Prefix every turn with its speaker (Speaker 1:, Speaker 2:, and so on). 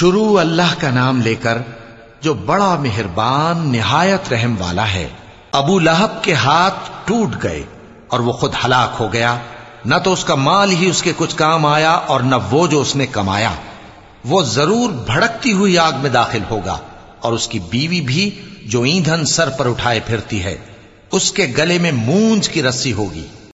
Speaker 1: شروع اللہ کا نام لے کر جو بڑا مہربان، نہایت رحم والا ہے، ابو لہب کے ہاتھ ٹوٹ گئے اور وہ خود ہلاک ہو گیا۔ نہ تو اس کا مال ہی اس کے کچھ کام آیا اور نہ وہ جو اس نے کمایا۔ وہ ضرور بھڑکتی ہوئی آگ میں داخل ہوگا اور اس کی بیوی بھی جو ایندھن سر پر اٹھائے پھرتی ہے، اس کے گلے میں مونج کی رسی ہوگی۔